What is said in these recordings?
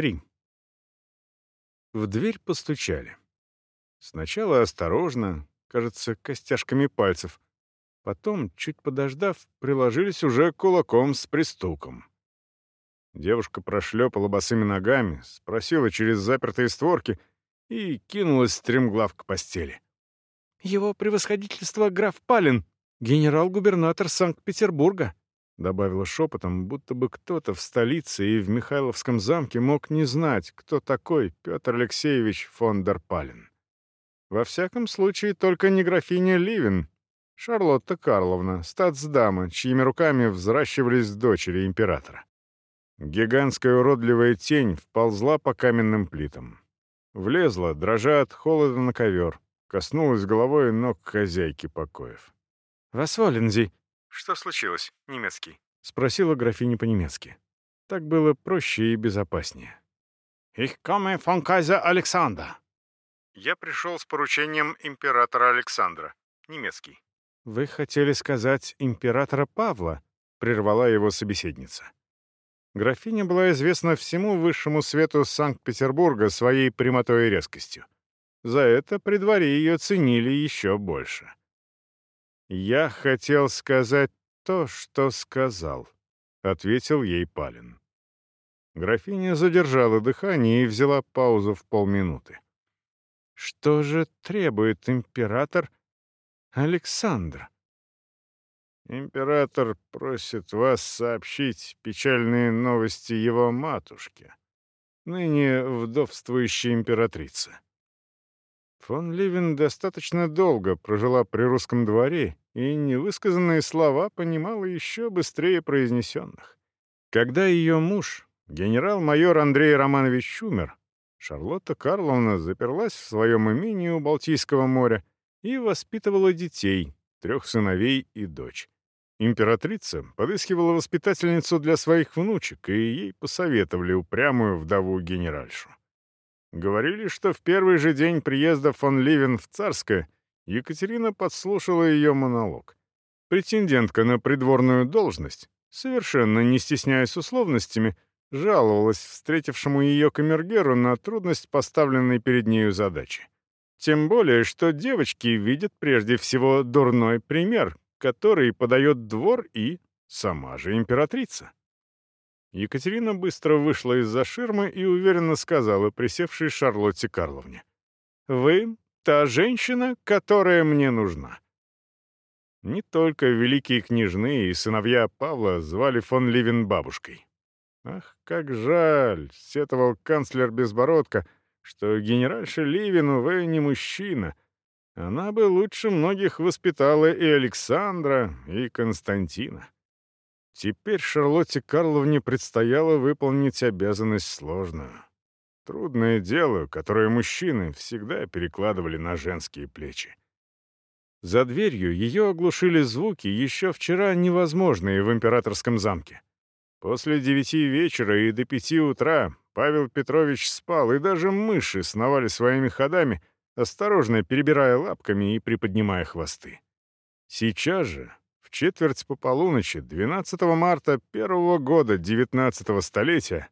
3. В дверь постучали. Сначала осторожно, кажется, костяшками пальцев. Потом, чуть подождав, приложились уже кулаком с пристуком. Девушка прошлепала босыми ногами, спросила через запертые створки и кинулась стремглав к постели. «Его превосходительство граф Палин, генерал-губернатор Санкт-Петербурга», добавила шепотом, будто бы кто-то в столице и в Михайловском замке мог не знать, кто такой Петр Алексеевич фон дер Пален. Во всяком случае, только не графиня Ливин, Шарлотта Карловна, статсдама, чьими руками взращивались дочери императора. Гигантская уродливая тень вползла по каменным плитам. Влезла, дрожа от холода на ковер, коснулась головой ног хозяйки покоев. «Вас Волензи!» «Что случилось, немецкий?» — спросила графиня по-немецки. Так было проще и безопаснее. «Ich komme von Kaiser Alexander». «Я пришел с поручением императора Александра». Немецкий. «Вы хотели сказать императора Павла?» — прервала его собеседница. Графиня была известна всему высшему свету Санкт-Петербурга своей прямотой и резкостью. За это при дворе ее ценили еще больше. «Я хотел сказать то, что сказал», — ответил ей Палин. Графиня задержала дыхание и взяла паузу в полминуты. «Что же требует император Александр?» «Император просит вас сообщить печальные новости его матушке, ныне вдовствующей императрице». Фон Ливен достаточно долго прожила при русском дворе и невысказанные слова понимала еще быстрее произнесенных. Когда ее муж, генерал-майор Андрей Романович умер, Шарлотта Карловна заперлась в своем имении у Балтийского моря и воспитывала детей, трех сыновей и дочь. Императрица подыскивала воспитательницу для своих внучек, и ей посоветовали упрямую вдову-генеральшу. Говорили, что в первый же день приезда фон Ливен в Царское Екатерина подслушала ее монолог. Претендентка на придворную должность, совершенно не стесняясь условностями, жаловалась встретившему ее камергеру на трудность поставленной перед нею задачи. Тем более, что девочки видят прежде всего дурной пример, который подает двор и сама же императрица. Екатерина быстро вышла из-за ширмы и уверенно сказала присевшей Шарлотте Карловне. «Вы та женщина, которая мне нужна». Не только великие княжны и сыновья Павла звали фон Ливен бабушкой. «Ах, как жаль!» — сетовал канцлер Безбородко, что генеральша Ливен, увы, не мужчина. Она бы лучше многих воспитала и Александра, и Константина. Теперь Шарлотте Карловне предстояло выполнить обязанность сложную. Трудное дело, которое мужчины всегда перекладывали на женские плечи. За дверью ее оглушили звуки, еще вчера невозможные в императорском замке. После девяти вечера и до пяти утра Павел Петрович спал, и даже мыши сновали своими ходами, осторожно перебирая лапками и приподнимая хвосты. Сейчас же, в четверть по полуночи 12 марта первого года 19 столетия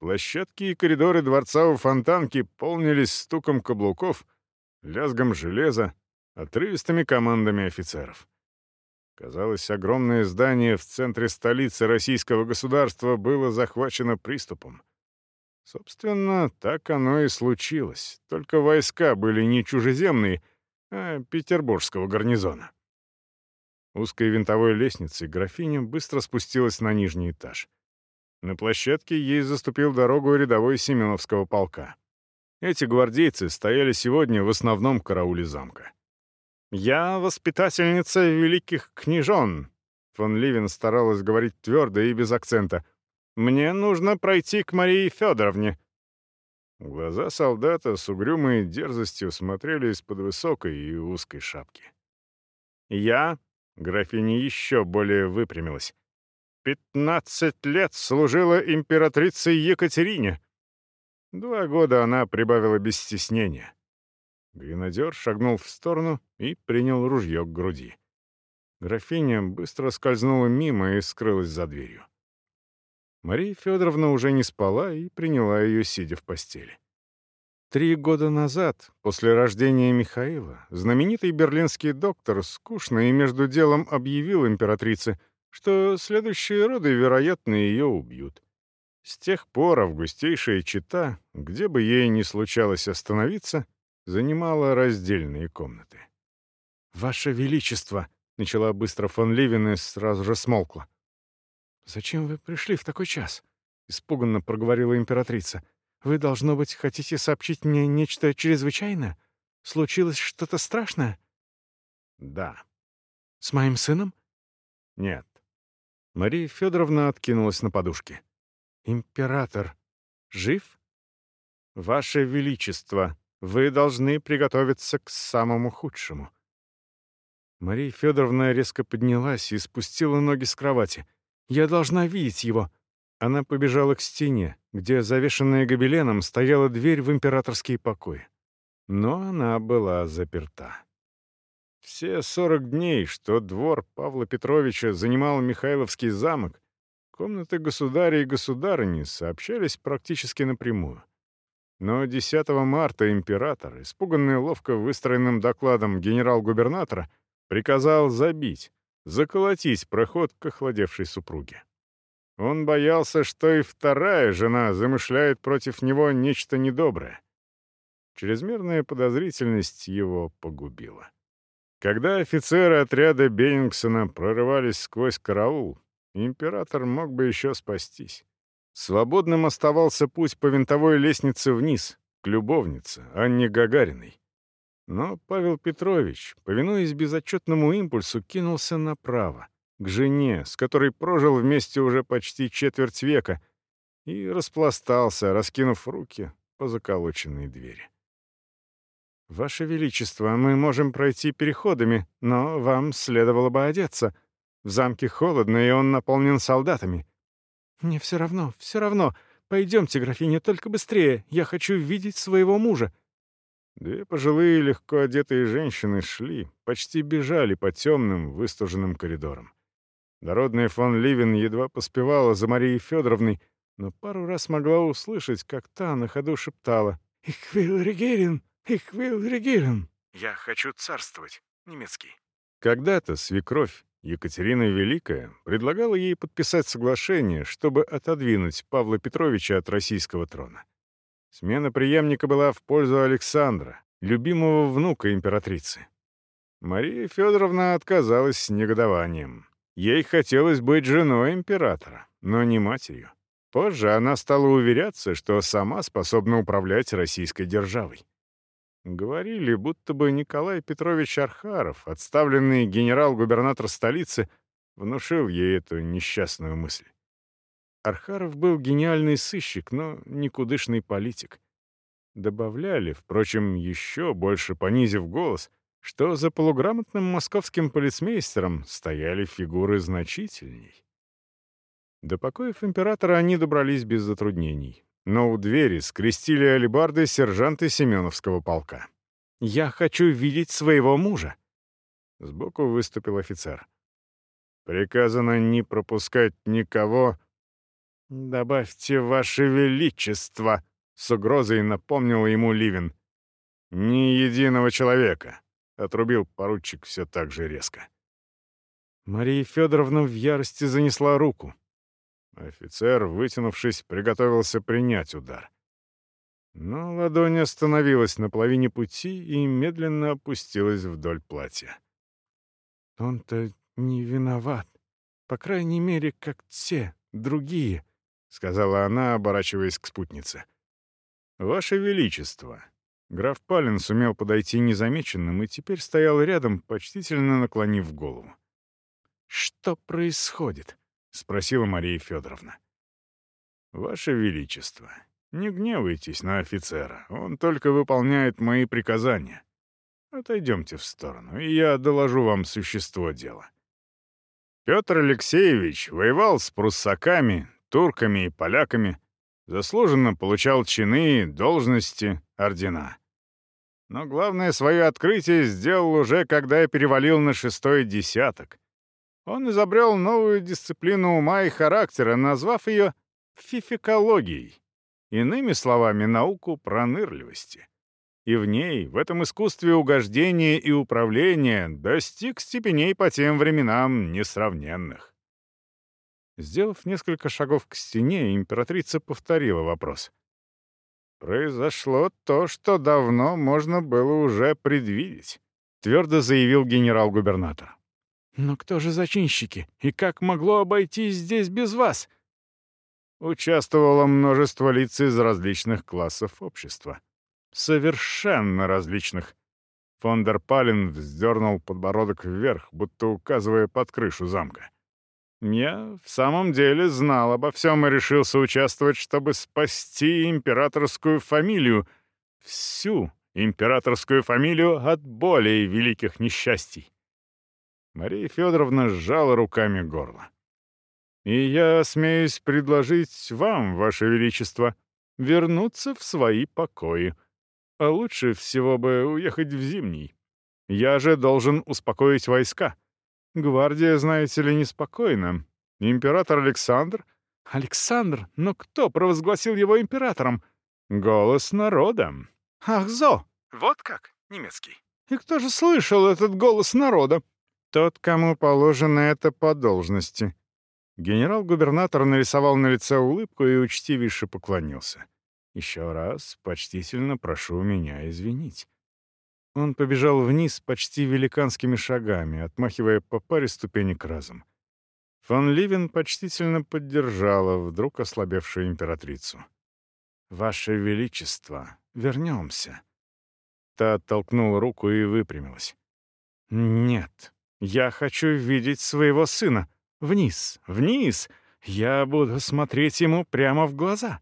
площадки и коридоры дворца у Фонтанки полнились стуком каблуков, лязгом железа, отрывистыми командами офицеров. Казалось, огромное здание в центре столицы российского государства было захвачено приступом. Собственно, так оно и случилось, только войска были не чужеземные, а петербургского гарнизона. Узкой винтовой лестницей графиня быстро спустилась на нижний этаж. На площадке ей заступил дорогу рядовой Семеновского полка. Эти гвардейцы стояли сегодня в основном карауле замка. «Я воспитательница великих княжон», — фон Ливен старалась говорить твердо и без акцента. «Мне нужно пройти к Марии Федоровне». Глаза солдата с угрюмой дерзостью смотрели из-под высокой и узкой шапки. «Я Графиня еще более выпрямилась. «Пятнадцать лет служила императрице Екатерине!» Два года она прибавила без стеснения. Гренадер шагнул в сторону и принял ружье к груди. Графиня быстро скользнула мимо и скрылась за дверью. Мария Федоровна уже не спала и приняла ее, сидя в постели. Три года назад, после рождения Михаила, знаменитый берлинский доктор скучно и между делом объявил императрице, что следующие роды, вероятно, ее убьют. С тех пор августейшая чита, где бы ей ни случалось остановиться, занимала раздельные комнаты. «Ваше Величество!» — начала быстро фон Ливен и сразу же смолкла. «Зачем вы пришли в такой час?» — испуганно проговорила императрица. «Вы, должно быть, хотите сообщить мне нечто чрезвычайное? Случилось что-то страшное?» «Да». «С моим сыном?» «Нет». Мария Федоровна откинулась на подушке. «Император жив?» «Ваше Величество, вы должны приготовиться к самому худшему». Мария Федоровна резко поднялась и спустила ноги с кровати. «Я должна видеть его!» Она побежала к стене, где, завешенная гобеленом, стояла дверь в императорские покои. Но она была заперта. Все сорок дней, что двор Павла Петровича занимал Михайловский замок, комнаты государя и государыни сообщались практически напрямую. Но 10 марта император, испуганный ловко выстроенным докладом генерал-губернатора, приказал забить, заколотить проход к охладевшей супруге. Он боялся, что и вторая жена замышляет против него нечто недоброе. Чрезмерная подозрительность его погубила. Когда офицеры отряда Беннингсона прорывались сквозь караул, император мог бы еще спастись. Свободным оставался путь по винтовой лестнице вниз, к любовнице, Анне Гагариной. Но Павел Петрович, повинуясь безотчетному импульсу, кинулся направо, к жене, с которой прожил вместе уже почти четверть века, и распластался, раскинув руки по заколоченной двери. «Ваше Величество, мы можем пройти переходами, но вам следовало бы одеться. В замке холодно, и он наполнен солдатами». «Мне все равно, все равно. Пойдемте, графиня, только быстрее. Я хочу видеть своего мужа». Две пожилые легко одетые женщины шли, почти бежали по темным, выстуженным коридорам. Дородная фон Ливен едва поспевала за Марией Федоровной, но пару раз могла услышать, как та на ходу шептала «Ich will regieren, ich will regieren». «Я хочу царствовать», немецкий. Когда-то свекровь, Екатерина Великая, предлагала ей подписать соглашение, чтобы отодвинуть Павла Петровича от российского трона. Смена преемника была в пользу Александра, любимого внука императрицы. Мария Федоровна отказалась с негодованием. Ей хотелось быть женой императора, но не матерью. Позже она стала уверяться, что сама способна управлять российской державой. Говорили, будто бы Николай Петрович Архаров, отставленный генерал-губернатор столицы, внушил ей эту несчастную мысль. Архаров был гениальный сыщик, но никудышный политик. Добавляли, впрочем, еще больше понизив голос, что за полуграмотным московским полицмейстером стояли фигуры значительней. До покоев императора они добрались без затруднений, но у двери скрестили алебарды сержанты Семеновского полка. «Я хочу видеть своего мужа!» Сбоку выступил офицер. «Приказано не пропускать никого «Добавьте, Ваше Величество!» — с угрозой напомнил ему Ливин. «Ни единого человека!» — отрубил поручик все так же резко. Мария Федоровна в ярости занесла руку. Офицер, вытянувшись, приготовился принять удар. Но ладонь остановилась на половине пути и медленно опустилась вдоль платья. «Он-то не виноват, по крайней мере, как те, другие», — сказала она, оборачиваясь к спутнице. «Ваше Величество!» Граф Палин сумел подойти незамеченным и теперь стоял рядом, почтительно наклонив голову. «Что происходит?» — спросила Мария Федоровна. «Ваше Величество, не гневайтесь на офицера, он только выполняет мои приказания. Отойдемте в сторону, и я доложу вам существо дела». Петр Алексеевич воевал с пруссаками, турками и поляками, заслуженно получал чины, должности, ордена. Но главное свое открытие сделал уже, когда я перевалил на шестой десяток. Он изобрел новую дисциплину ума и характера, назвав ее фификологией. Иными словами, науку пронырливости. И в ней, в этом искусстве угождения и управления, достиг степеней по тем временам несравненных. Сделав несколько шагов к стене, императрица повторила вопрос. «Произошло то, что давно можно было уже предвидеть», — твердо заявил генерал-губернатор. «Но кто же зачинщики? И как могло обойтись здесь без вас?» Участвовало множество лиц из различных классов общества. Совершенно различных. Фондер Палин вздернул подбородок вверх, будто указывая под крышу замка. Я в самом деле знал обо всем и решился участвовать, чтобы спасти императорскую фамилию, всю императорскую фамилию от более великих несчастий. Мария Федоровна сжала руками горло. «И я смеюсь предложить вам, ваше величество, вернуться в свои покои. А лучше всего бы уехать в Зимний. Я же должен успокоить войска. Гвардия, знаете ли, неспокойна. Император Александр... Александр? Но кто провозгласил его императором? Голос народа. Ах, Зо! Вот как, немецкий. И кто же слышал этот голос народа? Тот, кому положено это по должности. Генерал-губернатор нарисовал на лице улыбку и учтивейше поклонился. «Еще раз почтительно прошу меня извинить». Он побежал вниз почти великанскими шагами, отмахивая по паре ступенек разом. Фон Ливен почтительно поддержала вдруг ослабевшую императрицу. «Ваше Величество, вернемся». Та оттолкнула руку и выпрямилась. «Нет, я хочу видеть своего сына. Вниз, вниз. Я буду смотреть ему прямо в глаза».